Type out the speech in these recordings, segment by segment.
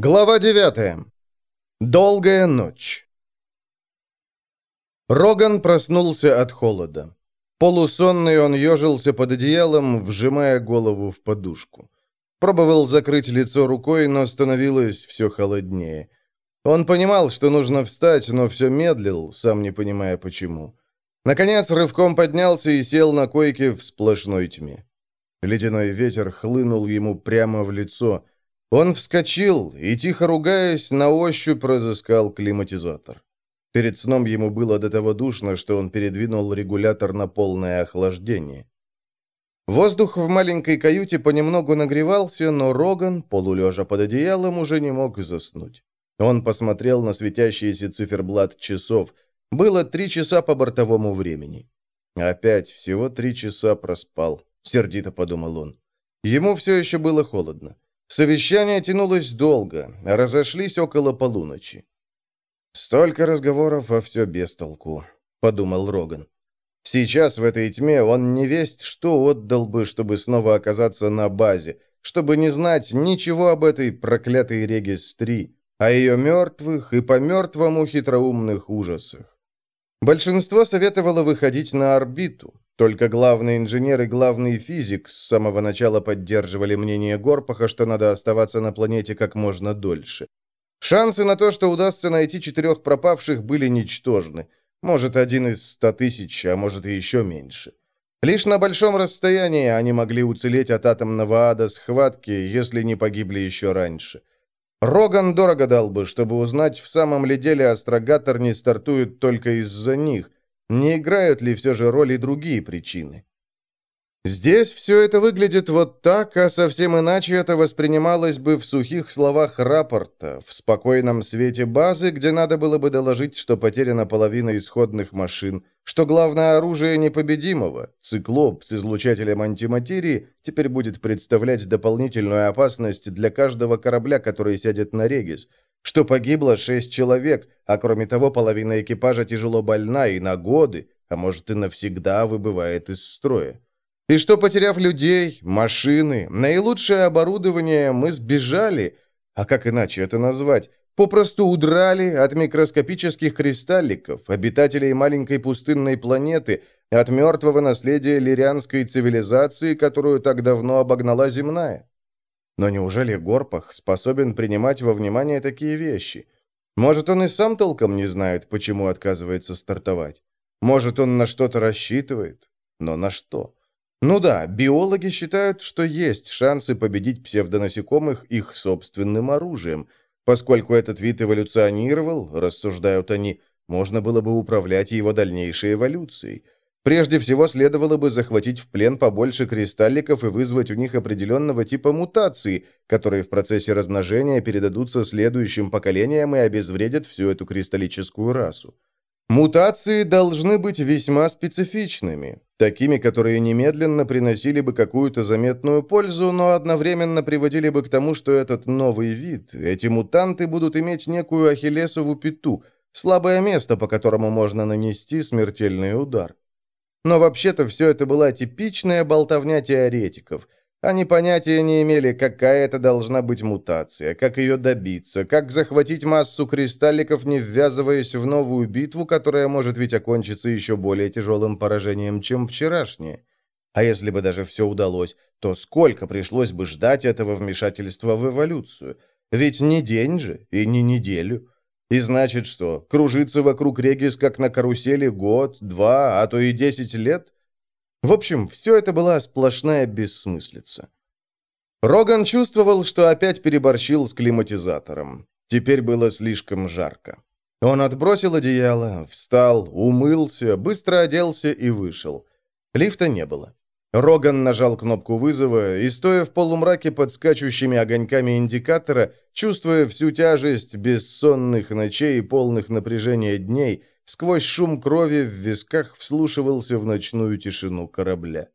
Глава 9. Долгая ночь. Роган проснулся от холода. Полусонный он ежился под одеялом, вжимая голову в подушку. Пробовал закрыть лицо рукой, но становилось все холоднее. Он понимал, что нужно встать, но все медлил, сам не понимая почему. Наконец рывком поднялся и сел на койке в сплошной тьме. Ледяной ветер хлынул ему прямо в лицо – он вскочил и, тихо ругаясь, на ощупь разыскал климатизатор. Перед сном ему было до того душно, что он передвинул регулятор на полное охлаждение. Воздух в маленькой каюте понемногу нагревался, но Роган, полулежа под одеялом, уже не мог заснуть. Он посмотрел на светящийся циферблат часов. Было три часа по бортовому времени. «Опять всего три часа проспал», — сердито подумал он. Ему все еще было холодно. Совещание тянулось долго, разошлись около полуночи. «Столько разговоров, а все без толку», — подумал Роган. Сейчас в этой тьме он не весть что отдал бы, чтобы снова оказаться на базе, чтобы не знать ничего об этой проклятой Регис-3, о ее мертвых и по-мертвому хитроумных ужасах. Большинство советовало выходить на орбиту, только главный инженер и главный физик с самого начала поддерживали мнение Горпаха, что надо оставаться на планете как можно дольше. Шансы на то, что удастся найти четырех пропавших, были ничтожны. Может, один из ста тысяч, а может и еще меньше. Лишь на большом расстоянии они могли уцелеть от атомного ада схватки, если не погибли еще раньше. Роган дорого дал бы, чтобы узнать, в самом ли деле астрогатор не стартует только из-за них, не играют ли все же роли другие причины? Здесь все это выглядит вот так, а совсем иначе это воспринималось бы в сухих словах рапорта, в спокойном свете базы, где надо было бы доложить, что потеряна половина исходных машин, что главное оружие непобедимого, циклоп с излучателем антиматерии, теперь будет представлять дополнительную опасность для каждого корабля, который сядет на Регис, что погибло шесть человек, а кроме того половина экипажа тяжело больна и на годы, а может и навсегда выбывает из строя. И что, потеряв людей, машины, наилучшее оборудование, мы сбежали, а как иначе это назвать, попросту удрали от микроскопических кристалликов, обитателей маленькой пустынной планеты, от мертвого наследия лирианской цивилизации, которую так давно обогнала земная. Но неужели Горпах способен принимать во внимание такие вещи? Может, он и сам толком не знает, почему отказывается стартовать? Может, он на что-то рассчитывает? Но на что? Ну да, биологи считают, что есть шансы победить псевдонасекомых их собственным оружием. Поскольку этот вид эволюционировал, рассуждают они, можно было бы управлять его дальнейшей эволюцией – Прежде всего, следовало бы захватить в плен побольше кристалликов и вызвать у них определенного типа мутации, которые в процессе размножения передадутся следующим поколениям и обезвредят всю эту кристаллическую расу. Мутации должны быть весьма специфичными, такими, которые немедленно приносили бы какую-то заметную пользу, но одновременно приводили бы к тому, что этот новый вид, эти мутанты будут иметь некую ахиллесову пяту, слабое место, по которому можно нанести смертельный удар. Но вообще-то все это была типичная болтовня теоретиков. Они понятия не имели, какая это должна быть мутация, как ее добиться, как захватить массу кристалликов, не ввязываясь в новую битву, которая может ведь окончиться еще более тяжелым поражением, чем вчерашняя. А если бы даже все удалось, то сколько пришлось бы ждать этого вмешательства в эволюцию? Ведь не день же и не неделю. И значит что, кружиться вокруг Регис как на карусели год, два, а то и десять лет? В общем, все это была сплошная бессмыслица. Роган чувствовал, что опять переборщил с климатизатором. Теперь было слишком жарко. Он отбросил одеяло, встал, умылся, быстро оделся и вышел. Лифта не было. Роган нажал кнопку вызова и, стоя в полумраке под скачущими огоньками индикатора, чувствуя всю тяжесть бессонных ночей и полных напряжения дней, сквозь шум крови в висках вслушивался в ночную тишину корабля.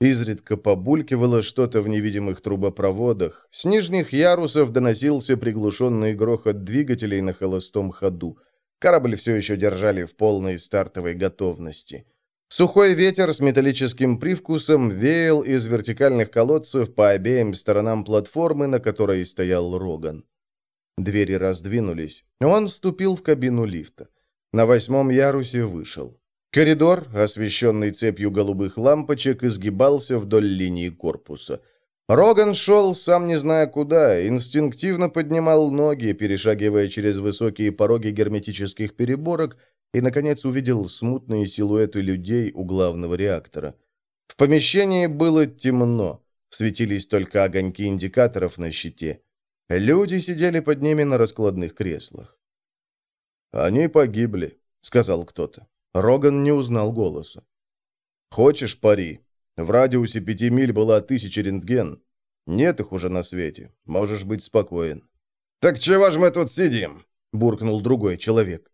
Изредка побулькивало что-то в невидимых трубопроводах. С нижних ярусов доносился приглушенный грохот двигателей на холостом ходу. Корабль все еще держали в полной стартовой готовности. Сухой ветер с металлическим привкусом веял из вертикальных колодцев по обеим сторонам платформы, на которой стоял Роган. Двери раздвинулись. Он вступил в кабину лифта. На восьмом ярусе вышел. Коридор, освещенный цепью голубых лампочек, изгибался вдоль линии корпуса. Роган шел, сам не зная куда, инстинктивно поднимал ноги, перешагивая через высокие пороги герметических переборок, и, наконец, увидел смутные силуэты людей у главного реактора. В помещении было темно, светились только огоньки индикаторов на щите. Люди сидели под ними на раскладных креслах. «Они погибли», — сказал кто-то. Роган не узнал голоса. «Хочешь пари? В радиусе пяти миль была тысяча рентген. Нет их уже на свете. Можешь быть спокоен». «Так чего ж мы тут сидим?» — буркнул другой человек.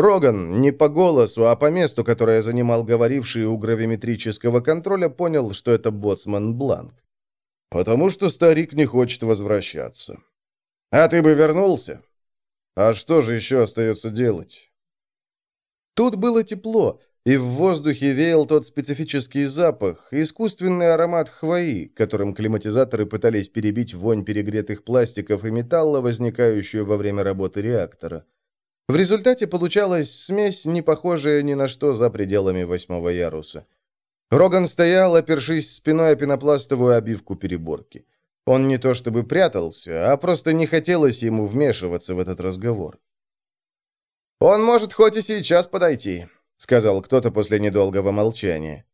Роган не по голосу, а по месту, которое занимал говоривший у гравиметрического контроля, понял, что это боцман Бланк. «Потому что старик не хочет возвращаться». «А ты бы вернулся?» «А что же еще остается делать?» Тут было тепло, и в воздухе веял тот специфический запах, искусственный аромат хвои, которым климатизаторы пытались перебить вонь перегретых пластиков и металла, возникающую во время работы реактора. В результате получалась смесь, не похожая ни на что за пределами восьмого яруса. Роган стоял, опершись спиной о пенопластовую обивку переборки. Он не то чтобы прятался, а просто не хотелось ему вмешиваться в этот разговор. «Он может хоть и сейчас подойти», — сказал кто-то после недолгого молчания.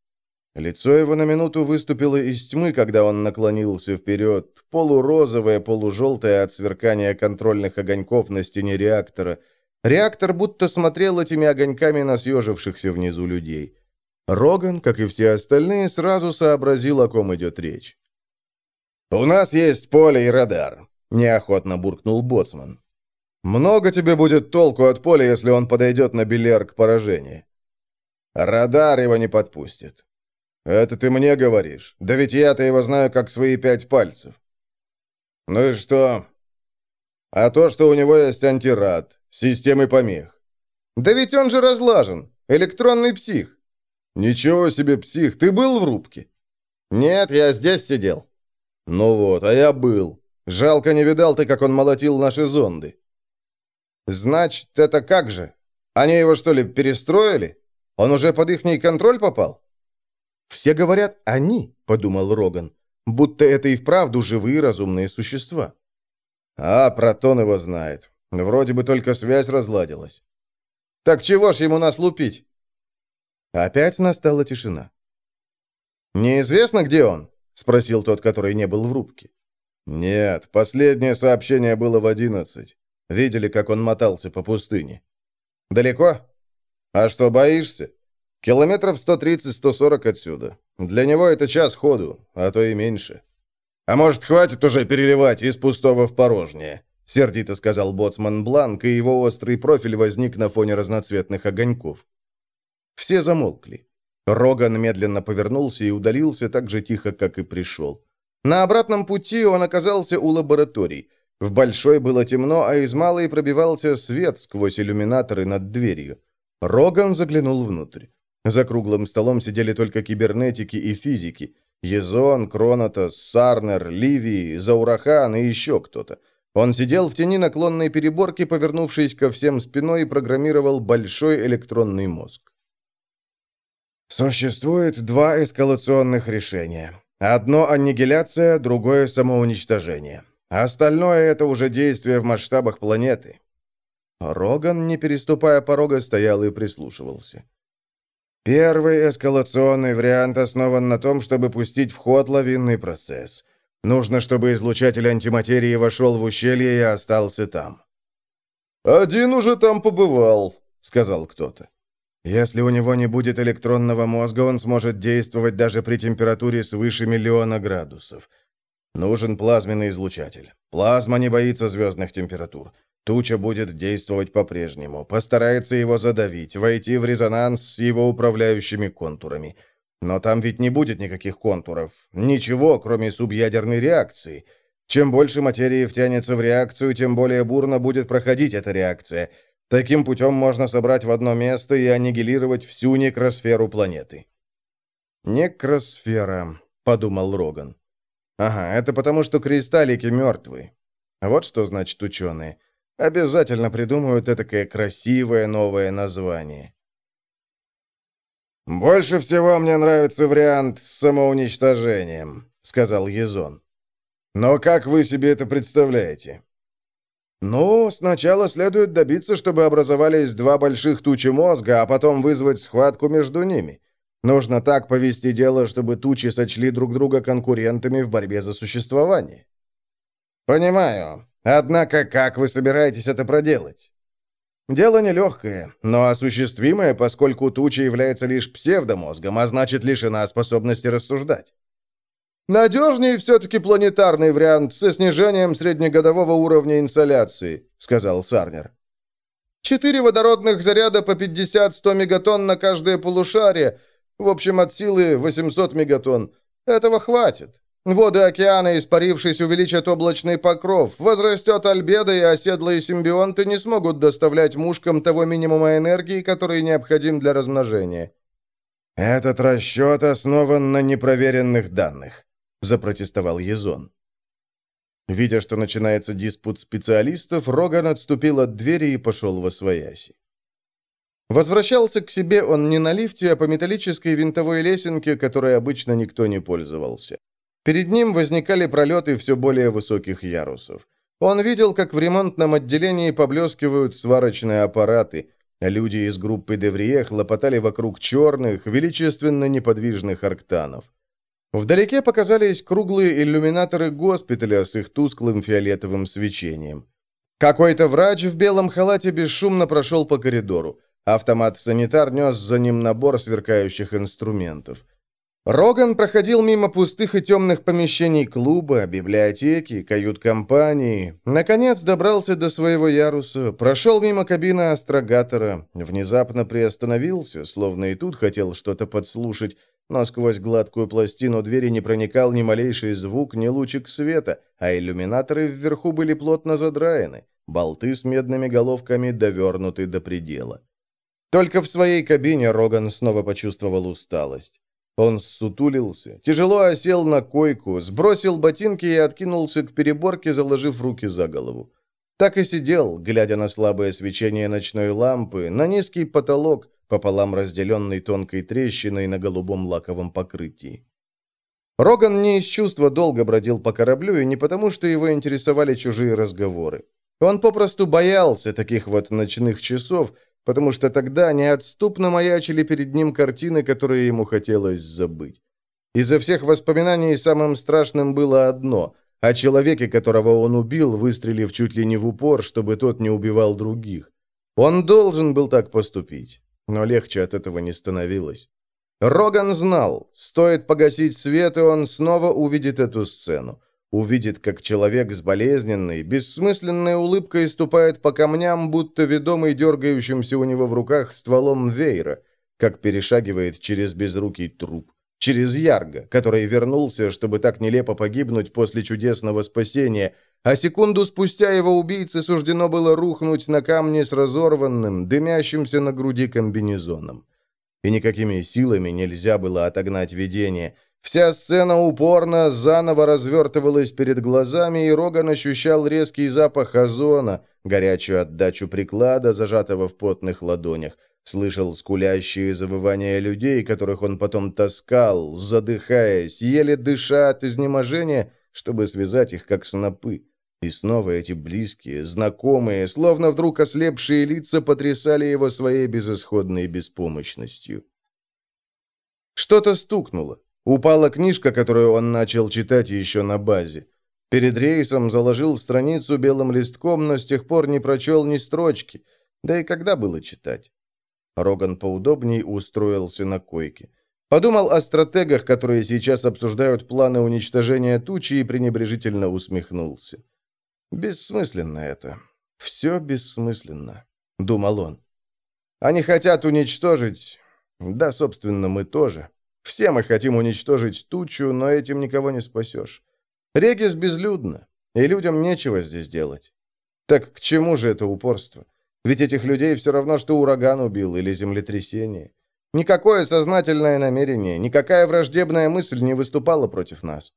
Лицо его на минуту выступило из тьмы, когда он наклонился вперед, полурозовое, полужелтое от сверкания контрольных огоньков на стене реактора. Реактор будто смотрел этими огоньками на съежившихся внизу людей. Роган, как и все остальные, сразу сообразил, о ком идет речь. «У нас есть поле и радар», — неохотно буркнул Боцман. Много тебе будет толку от поля, если он подойдет на Белер к поражению. Радар его не подпустит. Это ты мне говоришь. Да ведь я-то его знаю как свои пять пальцев. Ну и что? А то, что у него есть антирад, системы помех. Да ведь он же разлажен. Электронный псих. Ничего себе псих. Ты был в рубке? Нет, я здесь сидел. Ну вот, а я был. Жалко не видал ты, как он молотил наши зонды. «Значит, это как же? Они его, что ли, перестроили? Он уже под ихний контроль попал?» «Все говорят «они», — подумал Роган, будто это и вправду живые разумные существа. «А, Протон его знает. Вроде бы только связь разладилась». «Так чего ж ему нас лупить?» Опять настала тишина. «Неизвестно, где он?» — спросил тот, который не был в рубке. «Нет, последнее сообщение было в одиннадцать. Видели, как он мотался по пустыне. Далеко? А что, боишься? Километров 130-140 отсюда. Для него это час ходу, а то и меньше. А может, хватит уже переливать из пустого в порожнее? Сердито сказал боцман Бланк, и его острый профиль возник на фоне разноцветных огоньков. Все замолкли. Роган медленно повернулся и удалился так же тихо, как и пришел. На обратном пути он оказался у лабораторий – в большой было темно, а из малой пробивался свет сквозь иллюминаторы над дверью. Роган заглянул внутрь. За круглым столом сидели только кибернетики и физики. Езон, Кронотос, Сарнер, Ливий, Заурахан и еще кто-то. Он сидел в тени наклонной переборки, повернувшись ко всем спиной, и программировал большой электронный мозг. Существует два эскалационных решения. Одно – аннигиляция, другое – самоуничтожение. Остальное — это уже действие в масштабах планеты». Роган, не переступая порога, стоял и прислушивался. Первый эскалационный вариант основан на том, чтобы пустить в ход лавинный процесс. Нужно, чтобы излучатель антиматерии вошел в ущелье и остался там. «Один уже там побывал», — сказал кто-то. «Если у него не будет электронного мозга, он сможет действовать даже при температуре свыше миллиона градусов. Нужен плазменный излучатель. Плазма не боится звездных температур. Туча будет действовать по-прежнему, постарается его задавить, войти в резонанс с его управляющими контурами. Но там ведь не будет никаких контуров. Ничего, кроме субъядерной реакции. Чем больше материи втянется в реакцию, тем более бурно будет проходить эта реакция. Таким путем можно собрать в одно место и аннигилировать всю некросферу планеты. «Некросфера», — подумал Роган. Ага, это потому, что кристаллики мертвы. Вот что значит ученые. Обязательно придумают этакое красивое новое название. «Больше всего мне нравится вариант с самоуничтожением», — сказал Езон. «Но как вы себе это представляете?» «Ну, сначала следует добиться, чтобы образовались два больших тучи мозга, а потом вызвать схватку между ними. Нужно так повести дело, чтобы тучи сочли друг друга конкурентами в борьбе за существование». «Понимаю. Однако, как вы собираетесь это проделать?» Дело нелегкое, но осуществимое, поскольку туча является лишь псевдомозгом, а значит лишена способности рассуждать. «Надежнее все-таки планетарный вариант со снижением среднегодового уровня инсоляции», — сказал Сарнер. «Четыре водородных заряда по 50-100 мегатонн на каждое полушарие, в общем, от силы 800 мегатонн. Этого хватит. Воды океана, испарившись, увеличат облачный покров, возрастет альбедо, и оседлые симбионты не смогут доставлять мушкам того минимума энергии, который необходим для размножения. «Этот расчет основан на непроверенных данных», — запротестовал Езон. Видя, что начинается диспут специалистов, Роган отступил от двери и пошел во свояси. Возвращался к себе он не на лифте, а по металлической винтовой лесенке, которой обычно никто не пользовался. Перед ним возникали пролеты все более высоких ярусов. Он видел, как в ремонтном отделении поблескивают сварочные аппараты, люди из группы Деврие хлопотали вокруг черных, величественно неподвижных арктанов. Вдалеке показались круглые иллюминаторы госпиталя с их тусклым фиолетовым свечением. Какой-то врач в белом халате бесшумно прошел по коридору. Автомат-санитар нес за ним набор сверкающих инструментов. Роган проходил мимо пустых и темных помещений клуба, библиотеки, кают-компании. Наконец добрался до своего яруса, прошел мимо кабины астрогатора, внезапно приостановился, словно и тут хотел что-то подслушать, но сквозь гладкую пластину двери не проникал ни малейший звук, ни лучик света, а иллюминаторы вверху были плотно задраены, болты с медными головками довернуты до предела. Только в своей кабине Роган снова почувствовал усталость. Он ссутулился, тяжело осел на койку, сбросил ботинки и откинулся к переборке, заложив руки за голову. Так и сидел, глядя на слабое свечение ночной лампы, на низкий потолок, пополам разделенный тонкой трещиной на голубом лаковом покрытии. Роган не из чувства долго бродил по кораблю, и не потому, что его интересовали чужие разговоры. Он попросту боялся таких вот ночных часов, потому что тогда неотступно маячили перед ним картины, которые ему хотелось забыть. Из-за всех воспоминаний самым страшным было одно – о человеке, которого он убил, выстрелив чуть ли не в упор, чтобы тот не убивал других. Он должен был так поступить, но легче от этого не становилось. Роган знал, стоит погасить свет, и он снова увидит эту сцену. Увидит, как человек с болезненной, бессмысленной улыбкой ступает по камням, будто ведомый дергающимся у него в руках стволом веера, как перешагивает через безрукий труп, через Ярга, который вернулся, чтобы так нелепо погибнуть после чудесного спасения, а секунду спустя его убийце суждено было рухнуть на камне с разорванным, дымящимся на груди комбинезоном. И никакими силами нельзя было отогнать видение – Вся сцена упорно заново развертывалась перед глазами, и Роган ощущал резкий запах озона, горячую отдачу приклада, зажатого в потных ладонях. Слышал скулящие завывания людей, которых он потом таскал, задыхаясь, еле дыша от изнеможения, чтобы связать их, как снопы. И снова эти близкие, знакомые, словно вдруг ослепшие лица потрясали его своей безысходной беспомощностью. Что-то стукнуло. Упала книжка, которую он начал читать еще на базе. Перед рейсом заложил страницу белым листком, но с тех пор не прочел ни строчки. Да и когда было читать? Роган поудобней устроился на койке. Подумал о стратегах, которые сейчас обсуждают планы уничтожения тучи, и пренебрежительно усмехнулся. «Бессмысленно это. Все бессмысленно», — думал он. «Они хотят уничтожить... Да, собственно, мы тоже. Все мы хотим уничтожить тучу, но этим никого не спасешь. Регис безлюдно, и людям нечего здесь делать. Так к чему же это упорство? Ведь этих людей все равно, что ураган убил или землетрясение. Никакое сознательное намерение, никакая враждебная мысль не выступала против нас.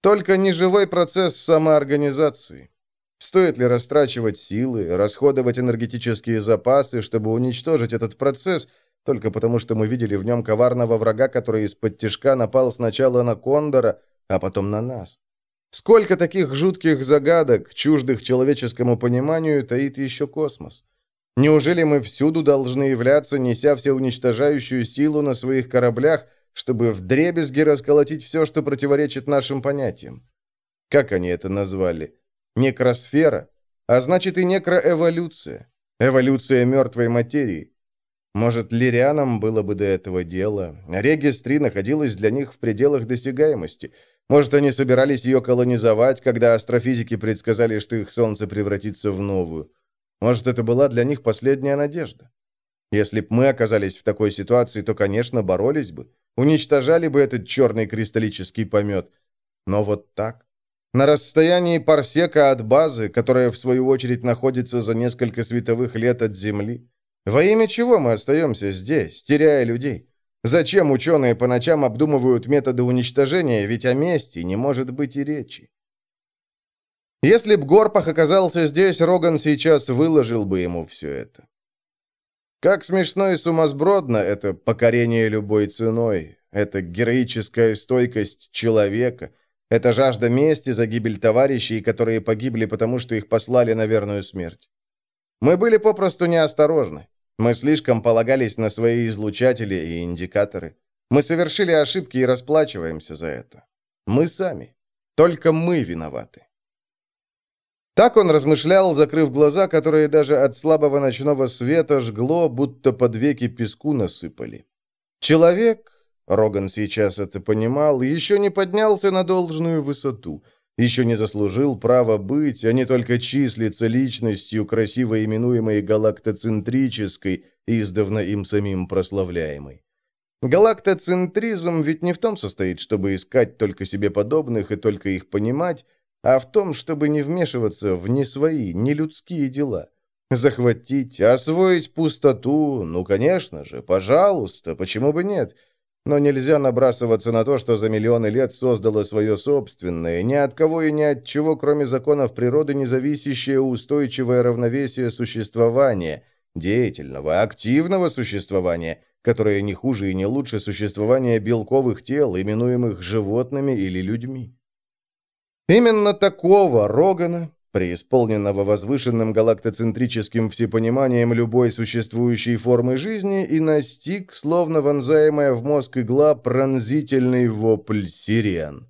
Только неживой процесс самоорганизации. Стоит ли растрачивать силы, расходовать энергетические запасы, чтобы уничтожить этот процесс, только потому что мы видели в нем коварного врага, который из-под тишка напал сначала на Кондора, а потом на нас? Сколько таких жутких загадок, чуждых человеческому пониманию, таит еще космос? Неужели мы всюду должны являться, неся всеуничтожающую силу на своих кораблях, чтобы вдребезги расколотить все, что противоречит нашим понятиям? Как они это назвали? Некросфера? А значит и некроэволюция. Эволюция мертвой материи. Может, лирианам было бы до этого дела. Регис 3 находилась для них в пределах досягаемости – может, они собирались ее колонизовать, когда астрофизики предсказали, что их Солнце превратится в новую. Может, это была для них последняя надежда. Если б мы оказались в такой ситуации, то, конечно, боролись бы. Уничтожали бы этот черный кристаллический помет. Но вот так. На расстоянии парсека от базы, которая, в свою очередь, находится за несколько световых лет от Земли. Во имя чего мы остаемся здесь, теряя людей? Зачем ученые по ночам обдумывают методы уничтожения, ведь о мести не может быть и речи? Если б Горпах оказался здесь, Роган сейчас выложил бы ему все это. Как смешно и сумасбродно это покорение любой ценой, это героическая стойкость человека, это жажда мести за гибель товарищей, которые погибли, потому что их послали на верную смерть. Мы были попросту неосторожны. Мы слишком полагались на свои излучатели и индикаторы. Мы совершили ошибки и расплачиваемся за это. Мы сами. Только мы виноваты. Так он размышлял, закрыв глаза, которые даже от слабого ночного света жгло, будто под веки песку насыпали. Человек, Роган сейчас это понимал, еще не поднялся на должную высоту – еще не заслужил права быть, а не только числиться личностью, красиво именуемой галактоцентрической, издавна им самим прославляемой. Галактоцентризм ведь не в том состоит, чтобы искать только себе подобных и только их понимать, а в том, чтобы не вмешиваться в не свои, не людские дела. Захватить, освоить пустоту, ну, конечно же, пожалуйста, почему бы нет – но нельзя набрасываться на то, что за миллионы лет создало свое собственное, ни от кого и ни от чего, кроме законов природы, не зависящее устойчивое равновесие существования, деятельного, активного существования, которое не хуже и не лучше существования белковых тел, именуемых животными или людьми. Именно такого Рогана, преисполненного возвышенным галактоцентрическим всепониманием любой существующей формы жизни, и настиг, словно вонзаемая в мозг игла, пронзительный вопль сирен.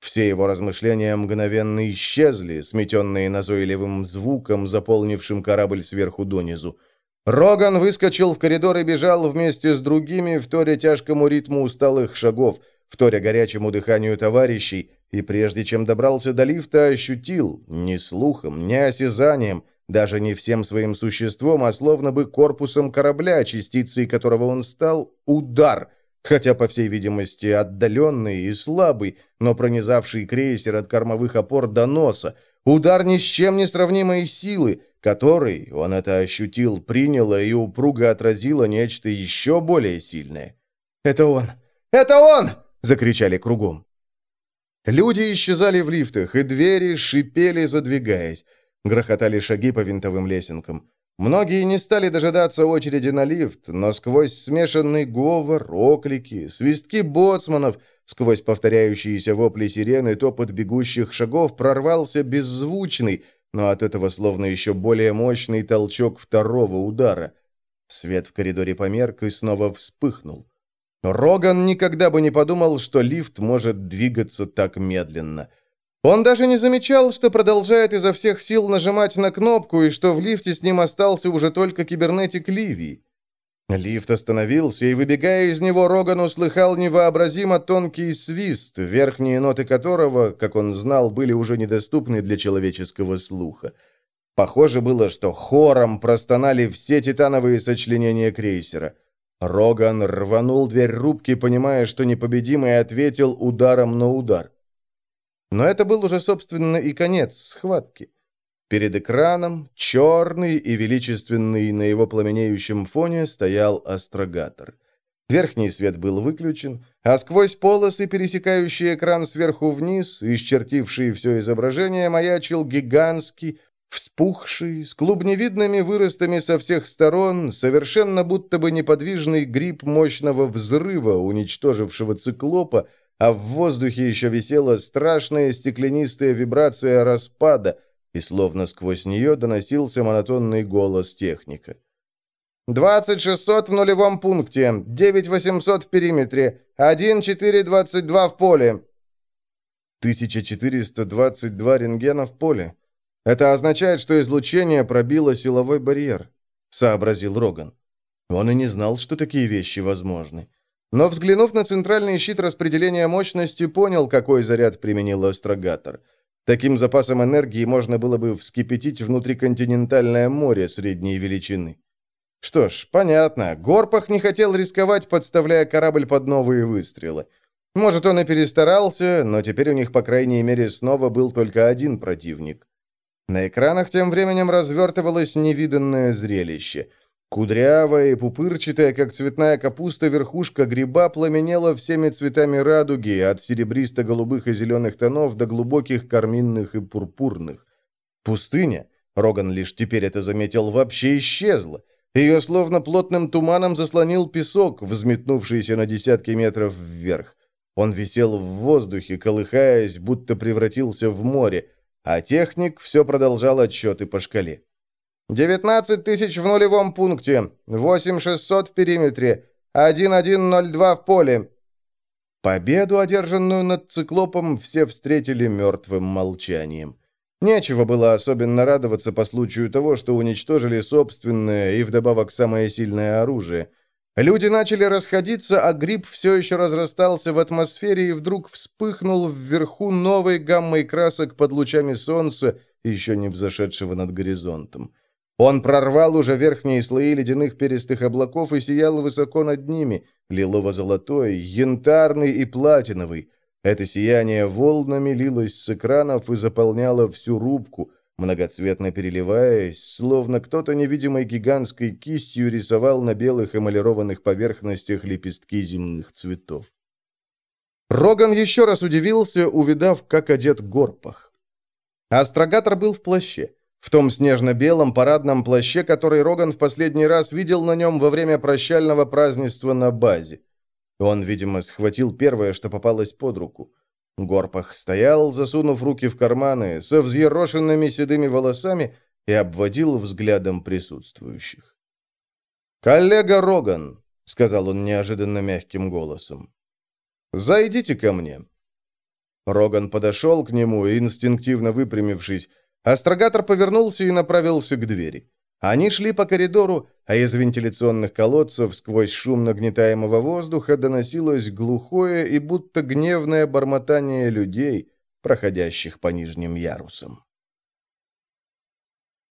Все его размышления мгновенно исчезли, сметенные назойливым звуком, заполнившим корабль сверху донизу. Роган выскочил в коридор и бежал вместе с другими, вторя тяжкому ритму усталых шагов, вторя горячему дыханию товарищей, и прежде чем добрался до лифта, ощутил, ни слухом, ни осязанием, даже не всем своим существом, а словно бы корпусом корабля, частицей которого он стал, удар, хотя, по всей видимости, отдаленный и слабый, но пронизавший крейсер от кормовых опор до носа, удар ни с чем не сравнимой силы, который, он это ощутил, приняло и упруго отразило нечто еще более сильное. «Это он! Это он!» — закричали кругом. Люди исчезали в лифтах, и двери шипели, задвигаясь. Грохотали шаги по винтовым лесенкам. Многие не стали дожидаться очереди на лифт, но сквозь смешанный говор, оклики, свистки боцманов, сквозь повторяющиеся вопли сирены, топот бегущих шагов прорвался беззвучный, но от этого словно еще более мощный толчок второго удара. Свет в коридоре померк и снова вспыхнул. Роган никогда бы не подумал, что лифт может двигаться так медленно. Он даже не замечал, что продолжает изо всех сил нажимать на кнопку, и что в лифте с ним остался уже только кибернетик Ливии. Лифт остановился, и, выбегая из него, Роган услыхал невообразимо тонкий свист, верхние ноты которого, как он знал, были уже недоступны для человеческого слуха. Похоже было, что хором простонали все титановые сочленения крейсера – Роган рванул дверь рубки, понимая, что непобедимый ответил ударом на удар. Но это был уже, собственно, и конец схватки. Перед экраном, черный и величественный на его пламенеющем фоне, стоял астрогатор. Верхний свет был выключен, а сквозь полосы, пересекающие экран сверху вниз, исчертивший все изображение, маячил гигантский, вспухший, с клубневидными выростами со всех сторон, совершенно будто бы неподвижный гриб мощного взрыва, уничтожившего циклопа, а в воздухе еще висела страшная стеклянистая вибрация распада, и словно сквозь нее доносился монотонный голос техника. «Двадцать шестьсот в нулевом пункте, девять восемьсот в периметре, один четыре двадцать два в поле». Тысяча четыреста двадцать два рентгена в поле. Это означает, что излучение пробило силовой барьер», — сообразил Роган. Он и не знал, что такие вещи возможны. Но, взглянув на центральный щит распределения мощности, понял, какой заряд применил астрогатор. Таким запасом энергии можно было бы вскипятить внутриконтинентальное море средней величины. Что ж, понятно. Горпах не хотел рисковать, подставляя корабль под новые выстрелы. Может, он и перестарался, но теперь у них, по крайней мере, снова был только один противник. На экранах тем временем развертывалось невиданное зрелище – Кудрявая и пупырчатая, как цветная капуста, верхушка гриба пламенела всеми цветами радуги, от серебристо-голубых и зеленых тонов до глубоких карминных и пурпурных. Пустыня, Роган лишь теперь это заметил, вообще исчезла. Ее словно плотным туманом заслонил песок, взметнувшийся на десятки метров вверх. Он висел в воздухе, колыхаясь, будто превратился в море, а техник все продолжал отсчеты по шкале. «Девятнадцать тысяч в нулевом пункте, восемь шестьсот в периметре, один один ноль два в поле». Победу, одержанную над циклопом, все встретили мертвым молчанием. Нечего было особенно радоваться по случаю того, что уничтожили собственное и вдобавок самое сильное оружие. Люди начали расходиться, а гриб все еще разрастался в атмосфере и вдруг вспыхнул вверху новой гаммой красок под лучами солнца, еще не взошедшего над горизонтом. Он прорвал уже верхние слои ледяных перистых облаков и сиял высоко над ними, лилово-золотой, янтарный и платиновый. Это сияние волнами лилось с экранов и заполняло всю рубку, многоцветно переливаясь, словно кто-то невидимой гигантской кистью рисовал на белых эмалированных поверхностях лепестки земных цветов. Роган еще раз удивился, увидав, как одет Горпах. Астрогатор был в плаще. В том снежно-белом парадном плаще, который Роган в последний раз видел на нем во время прощального празднества на базе. Он, видимо, схватил первое, что попалось под руку. Горпах стоял, засунув руки в карманы, со взъерошенными седыми волосами и обводил взглядом присутствующих. «Коллега Роган», — сказал он неожиданно мягким голосом, — «зайдите ко мне». Роган подошел к нему, инстинктивно выпрямившись, Астрогатор повернулся и направился к двери. Они шли по коридору, а из вентиляционных колодцев сквозь шум нагнетаемого воздуха доносилось глухое и будто гневное бормотание людей, проходящих по нижним ярусам.